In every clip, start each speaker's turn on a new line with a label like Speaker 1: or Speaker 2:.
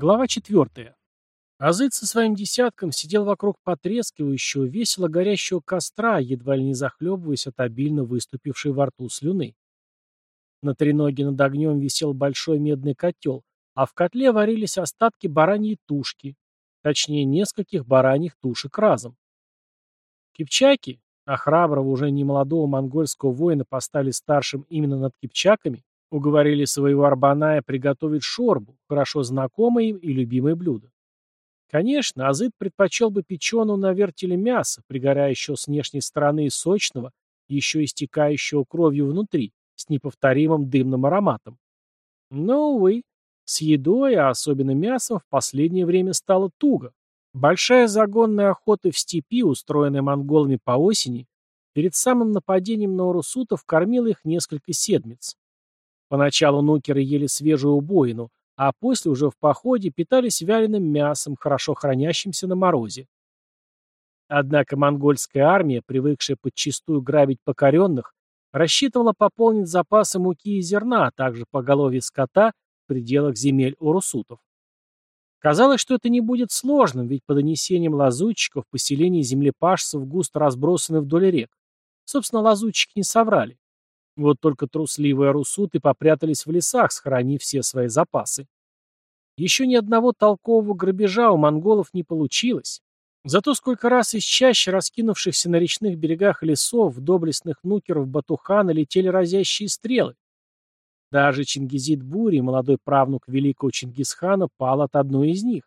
Speaker 1: Глава 4. Азыц со своим десятком сидел вокруг потрескивающего, весело горящего костра, едва ли не захлебываясь от обильно выступившей во рту слюны. На треноге над огнем висел большой медный котел, а в котле варились остатки бараньей тушки, точнее нескольких бараньих тушек разом. Кипчаки, а храброго уже немолодого монгольского воина поставили старшим именно над кипчаками, Уговорили своего Арбаная приготовить шорбу, хорошо знакомое им и любимое блюдо. Конечно, Азыт предпочел бы печеного на вертеле мяса, пригорающего с внешней стороны и сочного, еще истекающего кровью внутри, с неповторимым дымным ароматом. Но, увы, с едой, а особенно мясом, в последнее время стало туго. Большая загонная охота в степи, устроенная монголами по осени, перед самым нападением на урусутов кормила их несколько седмиц. Поначалу нукеры ели свежую убоину, а после уже в походе питались вяленым мясом, хорошо хранящимся на морозе. Однако монгольская армия, привыкшая подчистую грабить покоренных, рассчитывала пополнить запасы муки и зерна, а также поголовье скота в пределах земель урусутов. Казалось, что это не будет сложным, ведь по донесениям лазутчиков поселения землепашцев густо разбросаны вдоль рек. Собственно, лазутчики не соврали. Вот только трусливые русуты попрятались в лесах, сохранив все свои запасы. Еще ни одного толкового грабежа у монголов не получилось. Зато сколько раз из чаще раскинувшихся на речных берегах лесов доблестных нукеров Батухана летели разящие стрелы. Даже Чингизид Бури, молодой правнук великого Чингисхана, пал от одной из них.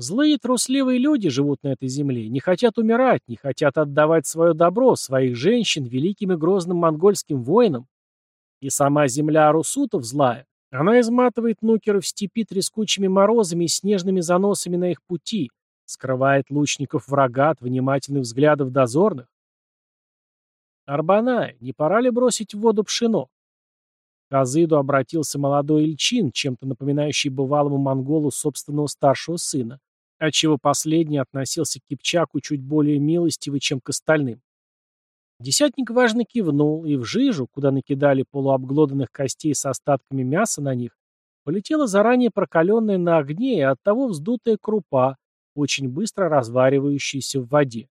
Speaker 1: Злые трусливые люди живут на этой земле, не хотят умирать, не хотят отдавать свое добро, своих женщин, великим и грозным монгольским воинам. И сама земля Арусутов злая. Она изматывает нукеров степи трескучими морозами и снежными заносами на их пути, скрывает лучников врага от внимательных взглядов дозорных. Арбанай, не пора ли бросить в воду пшено? К Азыду обратился молодой Ильчин, чем-то напоминающий бывалому монголу собственного старшего сына отчего последний относился к Кипчаку чуть более милостиво, чем к остальным. Десятник важно кивнул, и в жижу, куда накидали полуобглоданных костей с остатками мяса на них, полетела заранее прокаленная на огне и оттого вздутая крупа, очень быстро разваривающаяся в воде.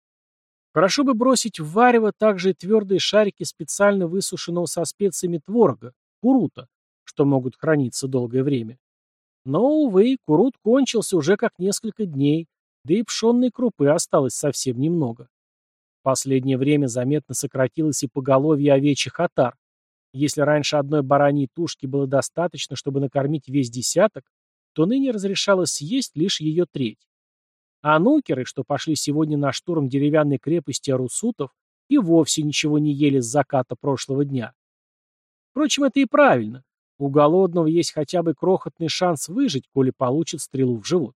Speaker 1: Хорошо бы бросить в варево также и твердые шарики специально высушенного со специями творога, курута, что могут храниться долгое время. Но, увы, курут кончился уже как несколько дней, да и пшенной крупы осталось совсем немного. В последнее время заметно сократилось и поголовье овечьих отар. Если раньше одной бараньей тушки было достаточно, чтобы накормить весь десяток, то ныне разрешалось съесть лишь ее треть. А нукеры, что пошли сегодня на штурм деревянной крепости Арусутов, и вовсе ничего не ели с заката прошлого дня. Впрочем, это и правильно. У голодного есть хотя бы крохотный шанс выжить, коли получит стрелу в живот.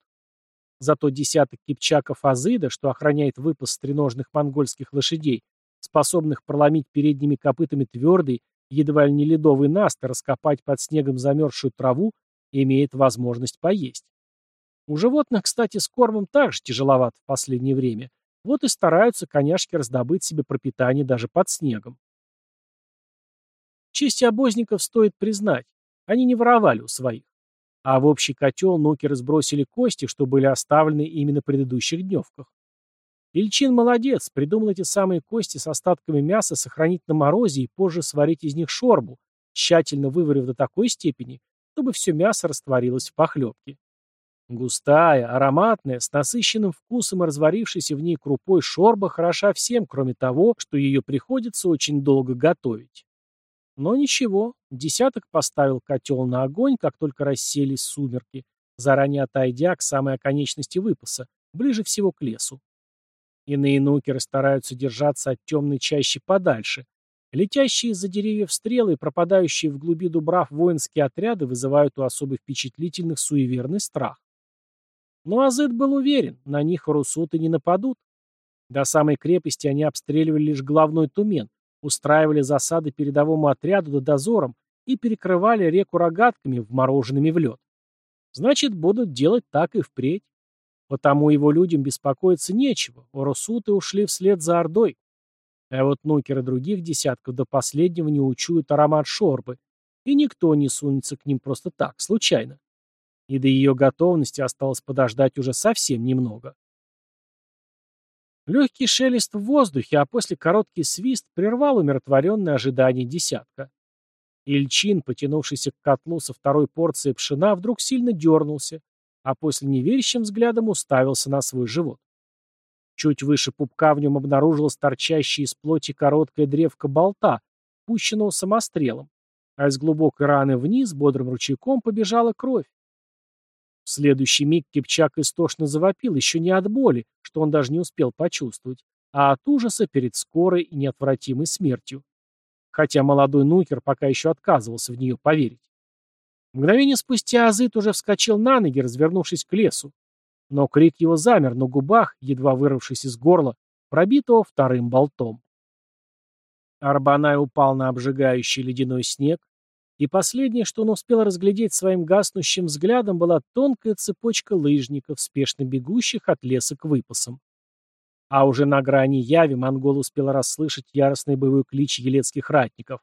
Speaker 1: Зато десяток кипчаков Азыда, что охраняет выпас стреножных монгольских лошадей, способных проломить передними копытами твердый, едва ли не ледовый наст раскопать под снегом замерзшую траву, имеет возможность поесть. У животных, кстати, с кормом также тяжеловато в последнее время. Вот и стараются коняшки раздобыть себе пропитание даже под снегом. Честь обозников стоит признать, они не воровали у своих. А в общий котел нокеры сбросили кости, что были оставлены именно на предыдущих дневках. Ильчин молодец, придумал эти самые кости с остатками мяса сохранить на морозе и позже сварить из них шорбу, тщательно выварив до такой степени, чтобы все мясо растворилось в похлебке. Густая, ароматная, с насыщенным вкусом и разварившейся в ней крупой шорба хороша всем, кроме того, что ее приходится очень долго готовить. Но ничего, десяток поставил котел на огонь, как только расселись сумерки, заранее отойдя к самой оконечности выпаса, ближе всего к лесу. Иные нукеры стараются держаться от темной чащи подальше. Летящие из-за деревьев стрелы и пропадающие в глуби дубрав воинские отряды вызывают у особо впечатлительных суеверный страх. Но Азет был уверен, на них русуты не нападут. До самой крепости они обстреливали лишь главной тумен, устраивали засады передовому отряду да дозорам и перекрывали реку рогатками, вмороженными в лед. Значит, будут делать так и впредь. Потому его людям беспокоиться нечего, оросуты ушли вслед за Ордой. А вот нукеры других десятков до последнего не учуют аромат шорбы, и никто не сунется к ним просто так, случайно. и до ее готовности осталось подождать уже совсем немного. Легкий шелест в воздухе, а после короткий свист прервал умиротворенное ожидание десятка. Ильчин, потянувшийся к котлу со второй порцией пшена, вдруг сильно дернулся, а после неверящим взглядом уставился на свой живот. Чуть выше пупка в нем обнаружилась торчащая из плоти короткая древка болта, пущенного самострелом, а из глубокой раны вниз бодрым ручейком побежала кровь. В следующий миг Кипчак истошно завопил, еще не от боли, что он даже не успел почувствовать, а от ужаса перед скорой и неотвратимой смертью. Хотя молодой нукер пока еще отказывался в нее поверить. Мгновение спустя Азыт уже вскочил на ноги, развернувшись к лесу. Но крик его замер на губах, едва вырвавшись из горла, пробитого вторым болтом. Арбанай упал на обжигающий ледяной снег, и последнее, что он успел разглядеть своим гаснущим взглядом, была тонкая цепочка лыжников, спешно бегущих от леса к выпасам. А уже на грани яви монгол успел расслышать яростный боевой клич елецких ратников.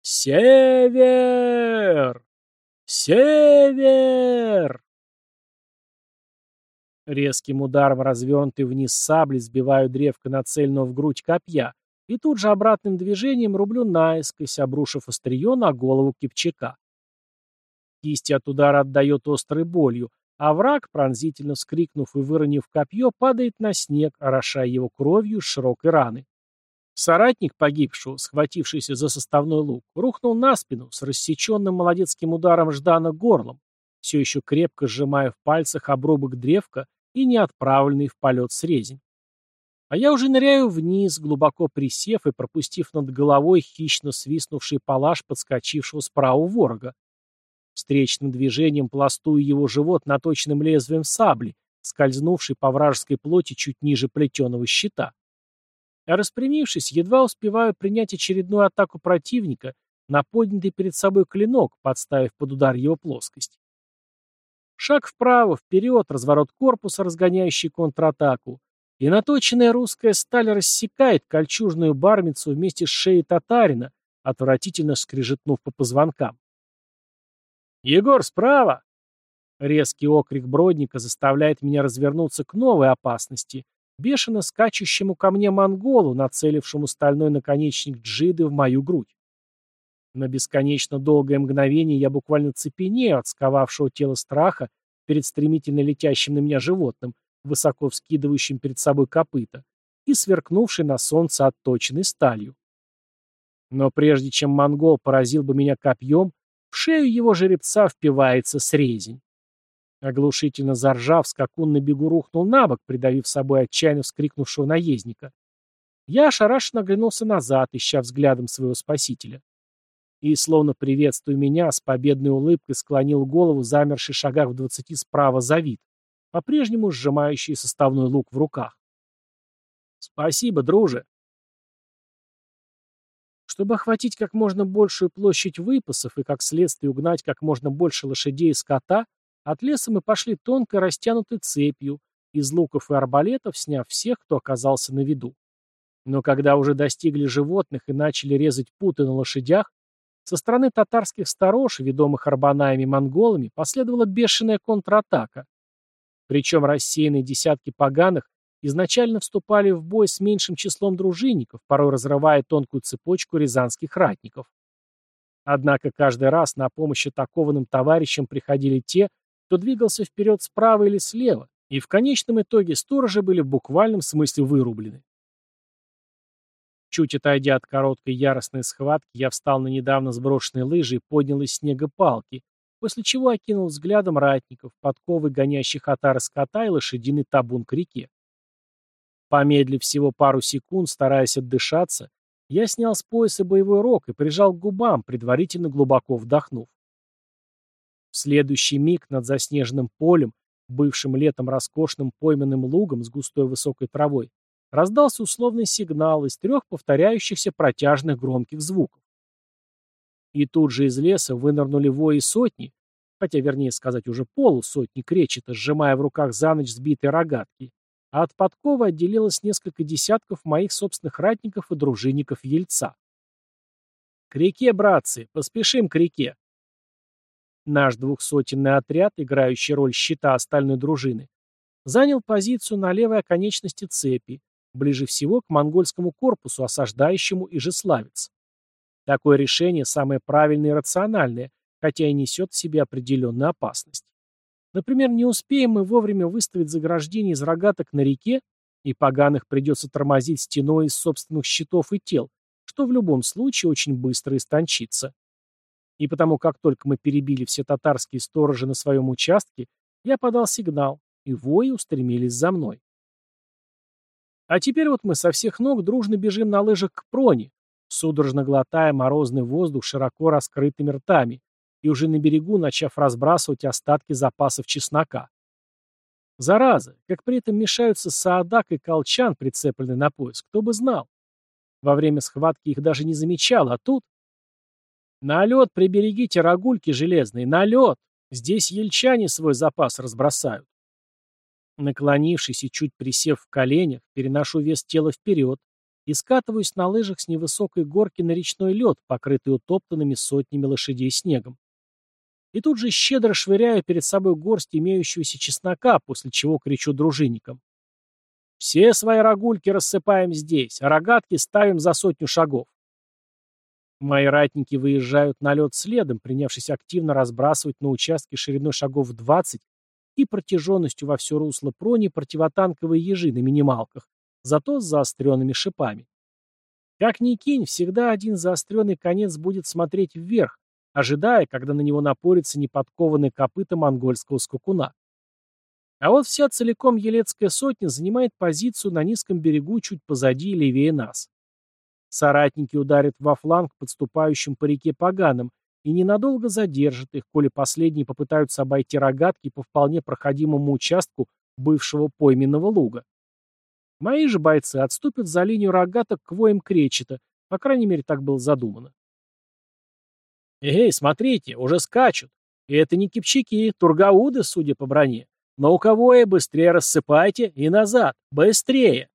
Speaker 1: «Север! Север!» Резким ударом развернутый вниз сабли сбиваю древко нацеленного в грудь копья, и тут же обратным движением рублю наискось, обрушив острие на голову Кипчака. Кисть от удара отдает острой болью, а враг, пронзительно вскрикнув и выронив копье, падает на снег, орошая его кровью с широкой раны. Соратник погибшего, схватившийся за составной лук, рухнул на спину с рассеченным молодецким ударом Ждана горлом, все еще крепко сжимая в пальцах обрубок древка и не отправленный в полет срезень. А я уже ныряю вниз, глубоко присев и пропустив над головой хищно свистнувший палаш подскочившего справа ворога. Встречным движением пластую его живот наточенным лезвием сабли, скользнувший по вражеской плоти чуть ниже плетеного щита. А распрямившись, едва успеваю принять очередную атаку противника на поднятый перед собой клинок, подставив под удар его плоскость. Шаг вправо, вперед, разворот корпуса, разгоняющий контратаку, и наточенная русская сталь рассекает кольчужную бармицу вместе с шеей татарина, отвратительно скрежетнув по позвонкам. «Егор, справа!» Резкий окрик Бродника заставляет меня развернуться к новой опасности, бешено скачущему ко мне монголу, нацелившему стальной наконечник джиды в мою грудь. На бесконечно долгое мгновение я буквально цепенею от сковавшего тело страха перед стремительно летящим на меня животным, высоко вскидывающим перед собой копыта, и сверкнувший на солнце отточенной сталью. Но прежде чем монгол поразил бы меня копьем, в шею его жеребца впивается срезень. Оглушительно заржав, скакун на бегу рухнул на бок, придавив собой отчаянно вскрикнувшего наездника. Я ошарашенно оглянулся назад, ища взглядом своего спасителя. И, словно приветствуя меня, с победной улыбкой склонил голову, замерший шагах в двадцати справа за вид по-прежнему сжимающий составной лук в руках. «Спасибо, друже!» Чтобы охватить как можно большую площадь выпасов и как следствие угнать как можно больше лошадей и скота, от леса мы пошли тонко растянутой цепью, из луков и арбалетов сняв всех, кто оказался на виду. Но когда уже достигли животных и начали резать путы на лошадях, со стороны татарских сторож, ведомых арбанаями монголами, последовала бешеная контратака. Причем рассеянные десятки поганых изначально вступали в бой с меньшим числом дружинников, порой разрывая тонкую цепочку рязанских ратников. Однако каждый раз на помощь атакованным товарищам приходили те, кто двигался вперед справа или слева, и в конечном итоге сторожи были в буквальном смысле вырублены. Чуть отойдя от короткой яростной схватки, я встал на недавно сброшенные лыжи и поднял из снега палки, после чего окинул взглядом ратников, подковы гонящих отары скота и лошадиный табун к реке. Помедлив всего пару секунд, стараясь отдышаться, я снял с пояса боевой рог и прижал к губам, предварительно глубоко вдохнув. В следующий миг над заснеженным полем, бывшим летом роскошным пойменным лугом с густой высокой травой, раздался условный сигнал из трех повторяющихся протяжных громких звуков. И тут же из леса вынырнули вои сотни, хотя, вернее сказать, уже полусотни кречета, сжимая в руках за ночь сбитые рогатки, а от подковы отделилось несколько десятков моих собственных ратников и дружинников Ельца. «К реке, братцы! Поспешим к реке!» Наш двухсотенный отряд, играющий роль щита остальной дружины, занял позицию на левой оконечности цепи, ближе всего к монгольскому корпусу, осаждающему Ижеславец. Такое решение самое правильное и рациональное, хотя и несет в себе определенную опасность. Например, не успеем мы вовремя выставить заграждение из рогаток на реке, и поганых придется тормозить стеной из собственных щитов и тел, что в любом случае очень быстро истончится. И потому, как только мы перебили все татарские сторожи на своем участке, я подал сигнал, и вои устремились за мной. А теперь вот мы со всех ног дружно бежим на лыжах к проне, судорожно глотая морозный воздух широко раскрытыми ртами, и уже на берегу начав разбрасывать остатки запасов чеснока. Зараза, как при этом мешаются Саадак и Колчан, прицепленный на пояс, кто бы знал. Во время схватки их даже не замечал, а тут... На лед приберегите рогульки железные, на лед! Здесь ельчане свой запас разбросают. Наклонившись и чуть присев в коленях, переношу вес тела вперед и скатываюсь на лыжах с невысокой горки на речной лед, покрытый утоптанными сотнями лошадей снегом. И тут же щедро швыряю перед собой горсть имеющегося чеснока, после чего кричу дружинникам. Все свои рогульки рассыпаем здесь, а рогатки ставим за сотню шагов. Мои ратники выезжают на лед следом, принявшись активно разбрасывать на участке шириной шагов 20 и протяженностью во все русло прони противотанковые ежи на минималках, зато с заостренными шипами. Как ни кинь, всегда один заостренный конец будет смотреть вверх, ожидая, когда на него напорится неподкованный копыта монгольского скакуна. А вот вся целиком Елецкая сотня занимает позицию на низком берегу чуть позади и левее нас. Соратники ударят во фланг подступающим по реке поганым и ненадолго задержат их, коли последние попытаются обойти рогатки по вполне проходимому участку бывшего пойменного луга. Мои же бойцы отступят за линию рогаток к воям кречета, по крайней мере, так было задумано. Эй, смотрите, уже скачут. И это не кипчаки, тургауды, судя по броне. Но у кого и быстрее рассыпайте и назад, быстрее.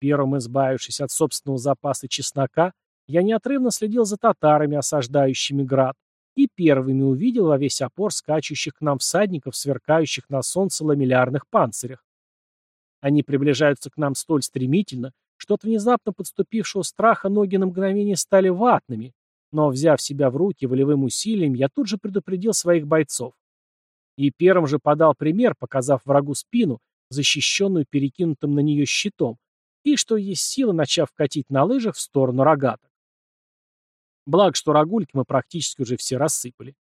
Speaker 1: Первым избавившись от собственного запаса чеснока, я неотрывно следил за татарами, осаждающими град, и первыми увидел во весь опор скачущих к нам всадников, сверкающих на солнце ламеллярных панцирях. Они приближаются к нам столь стремительно, что от внезапно подступившего страха ноги на мгновение стали ватными, но, взяв себя в руки волевым усилием, я тут же предупредил своих бойцов. И первым же подал пример, показав врагу спину, защищенную перекинутым на нее щитом, и, что есть силы, начав катить на лыжах в сторону рогаток. Благо, что рогульки мы практически уже все рассыпали.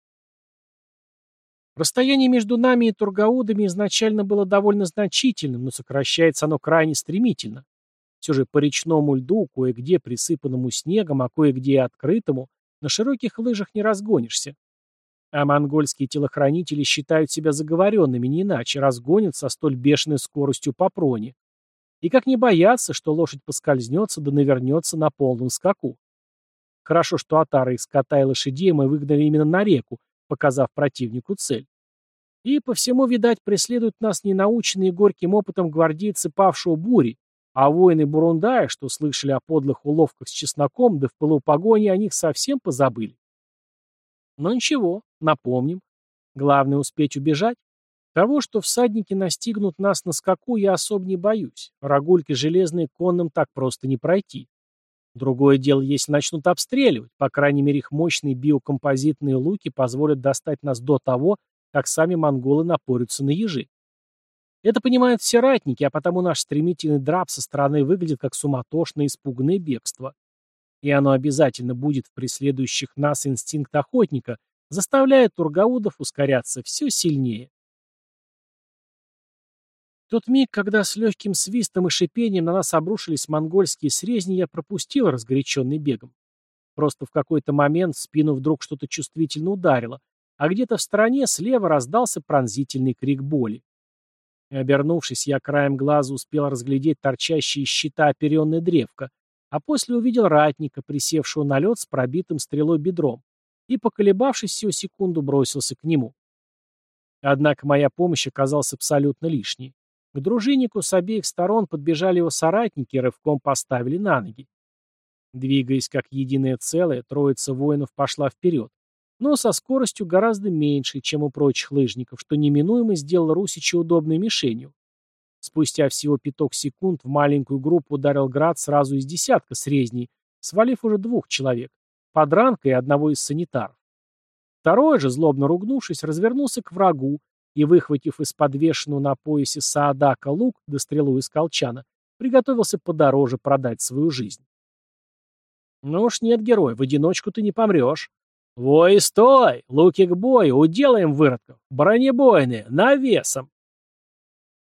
Speaker 1: Расстояние между нами и тургаудами изначально было довольно значительным, но сокращается оно крайне стремительно. Все же по речному льду, кое-где присыпанному снегом, а кое-где открытому, на широких лыжах не разгонишься. А монгольские телохранители считают себя заговоренными, не иначе, разгонят со столь бешеной скоростью по проне. И как не бояться, что лошадь поскользнется да навернется на полном скаку. Хорошо, что отары из скота и лошадей мы выгнали именно на реку, показав противнику цель. И по всему, видать, преследуют нас ненаученные горьким опытом гвардейцы павшего бури, а воины Бурундая, что слышали о подлых уловках с чесноком, да в пылу о них совсем позабыли. Но ничего, напомним. Главное успеть убежать. Того, что всадники настигнут нас на скаку, я особо не боюсь. Рогульки железные конным так просто не пройти. Другое дело, если начнут обстреливать, по крайней мере их мощные биокомпозитные луки позволят достать нас до того, как сами монголы напорются на ежи. Это понимают все ратники, а потому наш стремительный драп со стороны выглядит как суматошное испуганное бегство. И оно обязательно будет в преследующих нас инстинкт охотника, заставляя тургаудов ускоряться все сильнее. Тот миг, когда с легким свистом и шипением на нас обрушились монгольские срезни, я пропустил разгоряченный бегом. Просто в какой-то момент в спину вдруг что-то чувствительно ударило, а где-то в стороне слева раздался пронзительный крик боли. Обернувшись, я краем глаза успел разглядеть торчащие из щита оперенная древко, а после увидел ратника, присевшего на лед с пробитым стрелой бедром, и, поколебавшись всего секунду, бросился к нему. Однако моя помощь оказалась абсолютно лишней. К дружиннику с обеих сторон подбежали его соратники и рывком поставили на ноги. Двигаясь как единое целое, троица воинов пошла вперед, но со скоростью гораздо меньшей, чем у прочих лыжников, что неминуемо сделало Русича удобной мишенью. Спустя всего пяток секунд в маленькую группу ударил град сразу из десятка срезней, свалив уже двух человек, подранка и одного из санитаров. Второй же, злобно ругнувшись, развернулся к врагу и, выхватив из подвешенного на поясе Саадака лук да стрелу из колчана, приготовился подороже продать свою жизнь. Ну уж нет, герой, в одиночку ты не помрешь. Вой, стой! Луки к бою, уделаем выродков! Бронебойные, навесом!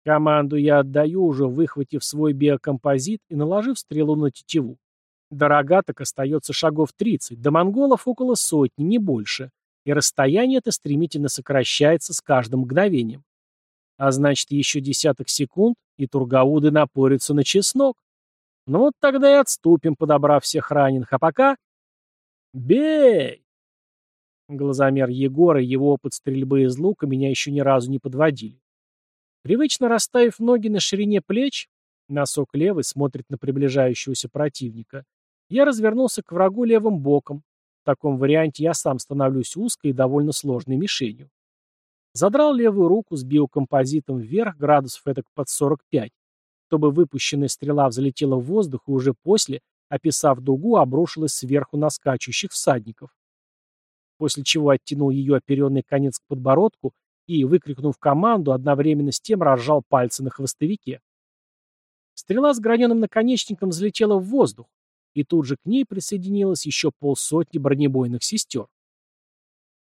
Speaker 1: Команду я отдаю, уже выхватив свой биокомпозит и наложив стрелу на тетиву. До рогаток остается шагов 30, до монголов около сотни, не больше, и расстояние это стремительно сокращается с каждым мгновением. А значит, еще десяток секунд, и тургауды напорятся на чеснок. Ну вот тогда и отступим, подобрав всех раненых, а пока... Бей! Глазомер Егора и его опыт стрельбы из лука меня еще ни разу не подводили. Привычно расставив ноги на ширине плеч, носок левый смотрит на приближающегося противника, я развернулся к врагу левым боком. В таком варианте я сам становлюсь узкой и довольно сложной мишенью. Задрал левую руку с биокомпозитом вверх градусов этак под 45, чтобы выпущенная стрела взлетела в воздух и уже после, описав дугу, обрушилась сверху на скачущих всадников. После чего оттянул ее оперенный конец к подбородку и, выкрикнув команду, одновременно с тем разжал пальцы на хвостовике. Стрела с граненым наконечником взлетела в воздух, и тут же к ней присоединилось еще полсотни бронебойных сестер.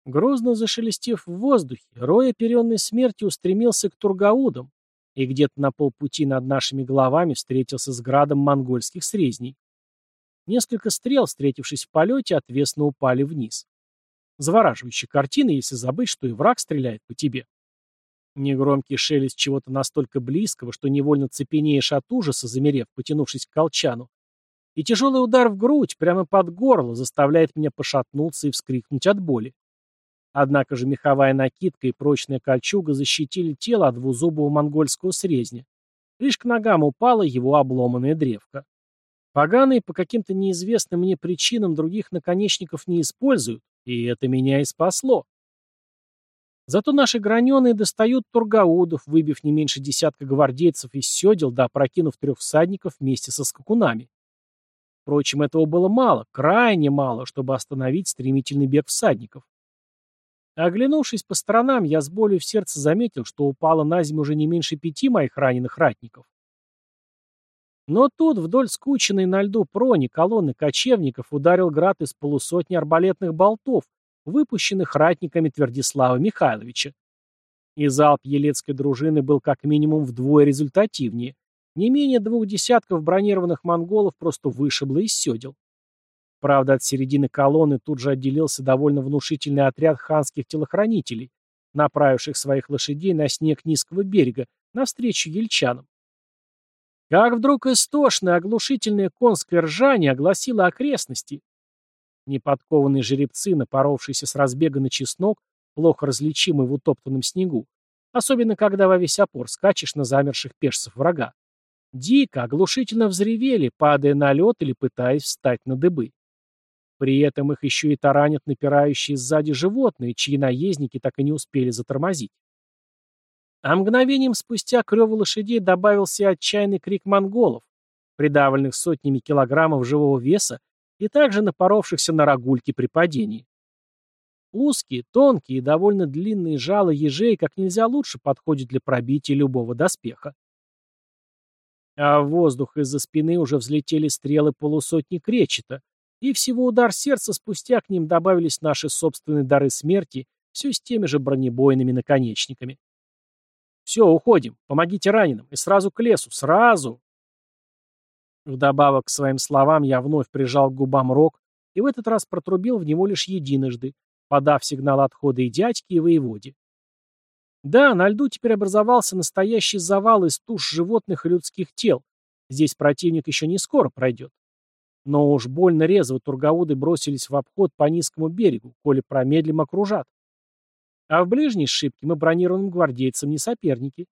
Speaker 1: Грозно зашелестев в воздухе, рой оперенной смерти устремился к Тургаудам, и где-то на полпути над нашими головами встретился с градом монгольских срезней. Несколько стрел, встретившись в полете, отвесно упали вниз. Завораживающая картина, если забыть, что и враг стреляет по тебе. Негромкий шелест чего-то настолько близкого, что невольно цепенеешь от ужаса, замерев, потянувшись к колчану. И тяжелый удар в грудь, прямо под горло, заставляет меня пошатнуться и вскрикнуть от боли. Однако же меховая накидка и прочная кольчуга защитили тело от двузубого монгольского срезня. Лишь к ногам упала его обломанная древка. Поганые по каким-то неизвестным мне причинам других наконечников не используют, и это меня и спасло. Зато наши граненые достают тургаудов, выбив не меньше десятка гвардейцев из седел, да опрокинув трех всадников вместе со скакунами. Впрочем, этого было мало, крайне мало, чтобы остановить стремительный бег всадников. Оглянувшись по сторонам, я с болью в сердце заметил, что упало на землю уже не меньше пяти моих раненых ратников. Но тут вдоль скученной на льду прони колонны кочевников ударил град из полусотни арбалетных болтов, выпущенных ратниками Твердислава Михайловича. И залп елецкой дружины был как минимум вдвое результативнее. Не менее двух десятков бронированных монголов просто вышибло из седел. Правда, от середины колонны тут же отделился довольно внушительный отряд ханских телохранителей, направивших своих лошадей на снег низкого берега, навстречу ельчанам. Как вдруг истошное, оглушительное конское ржание огласило окрестности. Неподкованные жеребцы, напоровшиеся с разбега на чеснок, плохо различимый в утоптанном снегу, особенно когда во весь опор скачешь на замерших пешцев врага, дико, оглушительно взревели, падая на лед или пытаясь встать на дыбы. При этом их еще и таранят напирающие сзади животные, чьи наездники так и не успели затормозить. А мгновением спустя к реву лошадей добавился отчаянный крик монголов, придавленных сотнями килограммов живого веса и также напоровшихся на рогульки при падении. Узкие, тонкие и довольно длинные жало ежей как нельзя лучше подходят для пробития любого доспеха. А в воздух из-за спины уже взлетели стрелы полусотни кречета, и всего удар сердца спустя к ним добавились наши собственные дары смерти, все с теми же бронебойными наконечниками. Все, уходим. Помогите раненым. И сразу к лесу. Сразу!» Вдобавок к своим словам я вновь прижал к губам рог и в этот раз протрубил в него лишь единожды, подав сигнал отхода и дядьке, и воеводе. Да, на льду теперь образовался настоящий завал из туш животных и людских тел. Здесь противник еще не скоро пройдет. Но уж больно резво турговоды бросились в обход по низкому берегу, коли промедлим окружат. А в ближней шибке мы бронированным гвардейцам не соперники.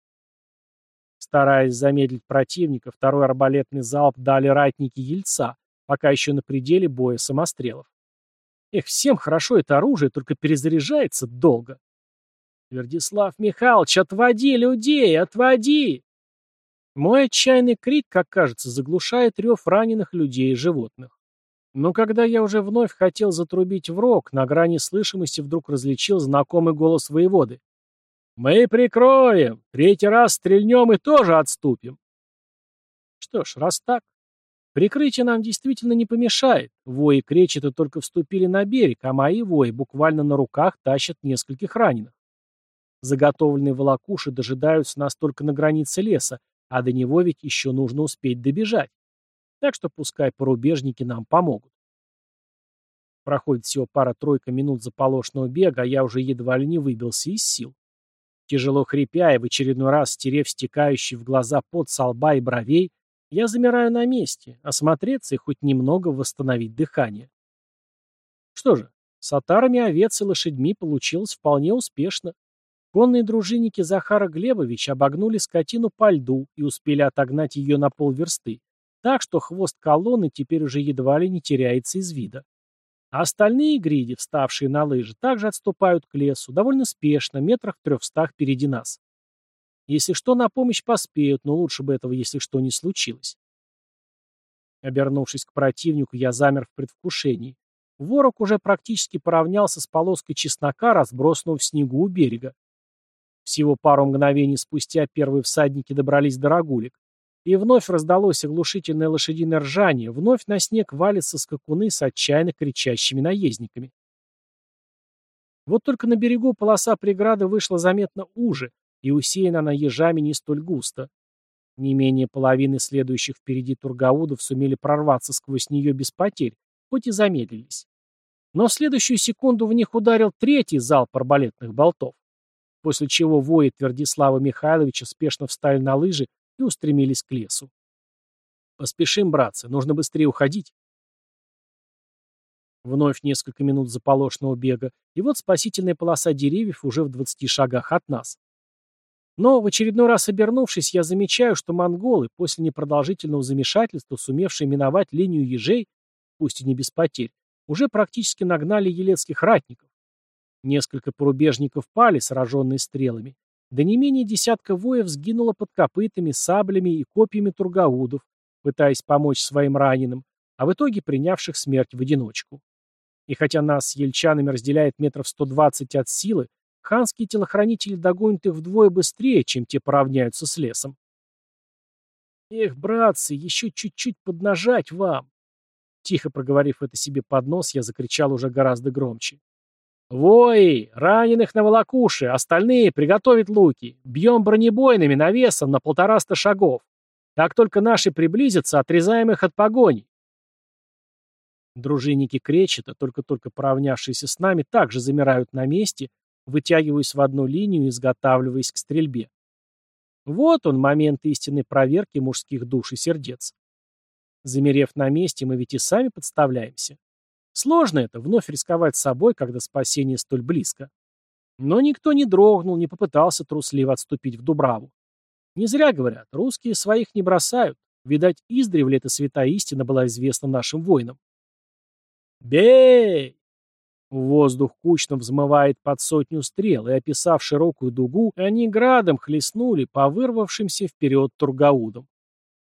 Speaker 1: Стараясь замедлить противника, второй арбалетный залп дали ратники Ельца, пока еще на пределе боя самострелов. Эх, всем хорошо это оружие, только перезаряжается долго. Вердислав Михайлович, отводи людей, отводи! Мой отчаянный крик, как кажется, заглушает рев раненых людей и животных. Но когда я уже вновь хотел затрубить в рог, на грани слышимости вдруг различил знакомый голос воеводы. «Мы прикроем! Третий раз стрельнем и тоже отступим!» Что ж, раз так, прикрытие нам действительно не помешает. Вои кречета только вступили на берег, а мои вои буквально на руках тащат нескольких раненых. Заготовленные волокуши дожидаются нас только на границе леса, а до него ведь еще нужно успеть добежать. Так что пускай порубежники нам помогут. Проходит всего пара-тройка минут заполошного бега, а я уже едва ли не выбился из сил. Тяжело хрипя и в очередной раз стерев стекающий в глаза пот со лба и бровей, я замираю на месте, осмотреться и хоть немного восстановить дыхание. Что же, с отарами овец и лошадьми получилось вполне успешно. Конные дружинники Захара Глебовича обогнули скотину по льду и успели отогнать ее на полверсты, так что хвост колонны теперь уже едва ли не теряется из вида. А остальные гриди, вставшие на лыжи, также отступают к лесу, довольно спешно, метрах в трехстах впереди нас. Если что, на помощь поспеют, но лучше бы этого, если что, не случилось. Обернувшись к противнику, я замер в предвкушении. Ворог уже практически поравнялся с полоской чеснока, разбросанного в снегу у берега. Всего пару мгновений спустя первые всадники добрались до рагулек. И вновь раздалось оглушительное лошадиное ржание, вновь на снег валятся скакуны с отчаянно кричащими наездниками. Вот только на берегу полоса преграды вышла заметно уже, и усеяна она ежами не столь густо. Не менее половины следующих впереди тургаудов сумели прорваться сквозь нее без потерь, хоть и замедлились. Но в следующую секунду в них ударил третий залп арбалетных болтов, после чего вои Твердислава Михайловича спешно встали на лыжи и устремились к лесу. «Поспешим, братцы, нужно быстрее уходить». Вновь несколько минут заполошного бега, и вот спасительная полоса деревьев уже в двадцати шагах от нас. Но в очередной раз обернувшись, я замечаю, что монголы, после непродолжительного замешательства, сумевшие миновать линию ежей, пусть и не без потерь, уже практически нагнали елецких ратников. Несколько порубежников пали, сраженные стрелами, да не менее десятка воев сгинуло под копытами, саблями и копьями тургаудов, пытаясь помочь своим раненым, а в итоге принявших смерть в одиночку. И хотя нас с ельчанами разделяет метров 120 от силы, ханские телохранители догонят их вдвое быстрее, чем те поравняются с лесом. «Эх, братцы, еще чуть-чуть поднажать вам!» Тихо проговорив это себе под нос, я закричал уже гораздо громче. «Вои! Раненых на волокуши! Остальные приготовить луки! Бьем бронебойными навесом на полтораста шагов! Как только наши приблизятся, отрезаем их от погони!» Дружинники Кречета, только-только поравнявшиеся с нами, также замирают на месте, вытягиваясь в одну линию и изготавливаясь к стрельбе. Вот он, момент истинной проверки мужских душ и сердец. Замерев на месте, мы ведь и сами подставляемся. Сложно это, вновь рисковать собой, когда спасение столь близко. Но никто не дрогнул, не попытался трусливо отступить в Дубраву. Не зря говорят, русские своих не бросают. Видать, издревле эта святая истина была известна нашим воинам. «Бей!» Воздух кучно взмывает под сотню стрел, и, описав широкую дугу, они градом хлестнули по вырвавшимся вперед тургаудам.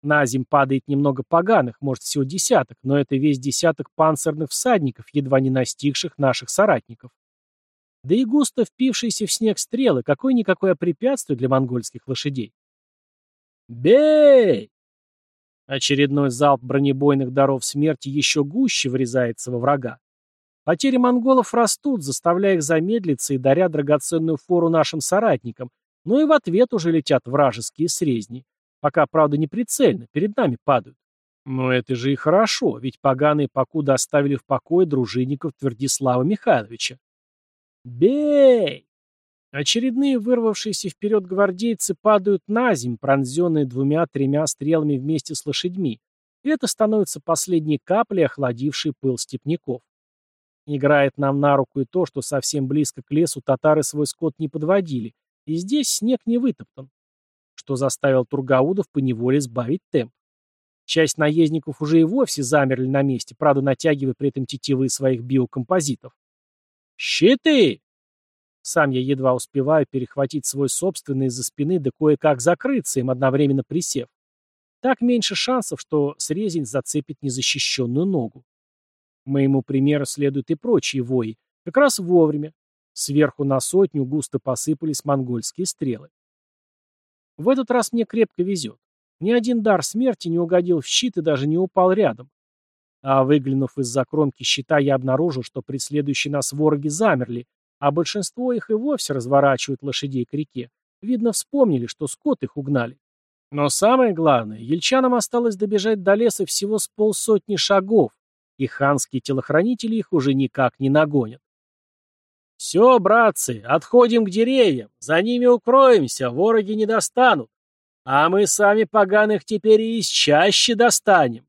Speaker 1: На зим падает немного поганых, может всего десяток, но это весь десяток панцирных всадников, едва не настигших наших соратников. Да и густо впившиеся в снег стрелы, какое-никакое препятствие для монгольских лошадей. «Бей!» Очередной залп бронебойных даров смерти еще гуще врезается во врага. Потери монголов растут, заставляя их замедлиться и даря драгоценную фору нашим соратникам, но и в ответ уже летят вражеские срезни. Пока, правда, не прицельно, перед нами падают. Но это же и хорошо, ведь поганые покуда оставили в покое дружинников Твердислава Михайловича. Бей! Очередные вырвавшиеся вперед гвардейцы падают на земь, пронзенные двумя-тремя стрелами вместе с лошадьми, и это становится последней каплей, охладившей пыл степняков. Играет нам на руку и то, что совсем близко к лесу татары свой скот не подводили, и здесь снег не вытоптан что заставил Тургаудов поневоле сбавить темп. Часть наездников уже и вовсе замерли на месте, правда натягивая при этом тетивы своих биокомпозитов. «Щиты!» Сам я едва успеваю перехватить свой собственный из-за спины да кое-как закрыться им, одновременно присев. Так меньше шансов, что срезень зацепит незащищенную ногу. Моему примеру следуют и прочие вои. Как раз вовремя. Сверху на сотню густо посыпались монгольские стрелы. В этот раз мне крепко везет. Ни один дар смерти не угодил в щит и даже не упал рядом. А выглянув из-за кромки щита, я обнаружил, что преследующие нас вороги замерли, а большинство их и вовсе разворачивают лошадей к реке. Видно, вспомнили, что скот их угнали. Но самое главное, ельчанам осталось добежать до леса всего с полсотни шагов, и ханские телохранители их уже никак не нагонят. «Все, братцы, отходим к деревьям, за ними укроемся, вороги не достанут, а мы сами поганых теперь и из чаще достанем».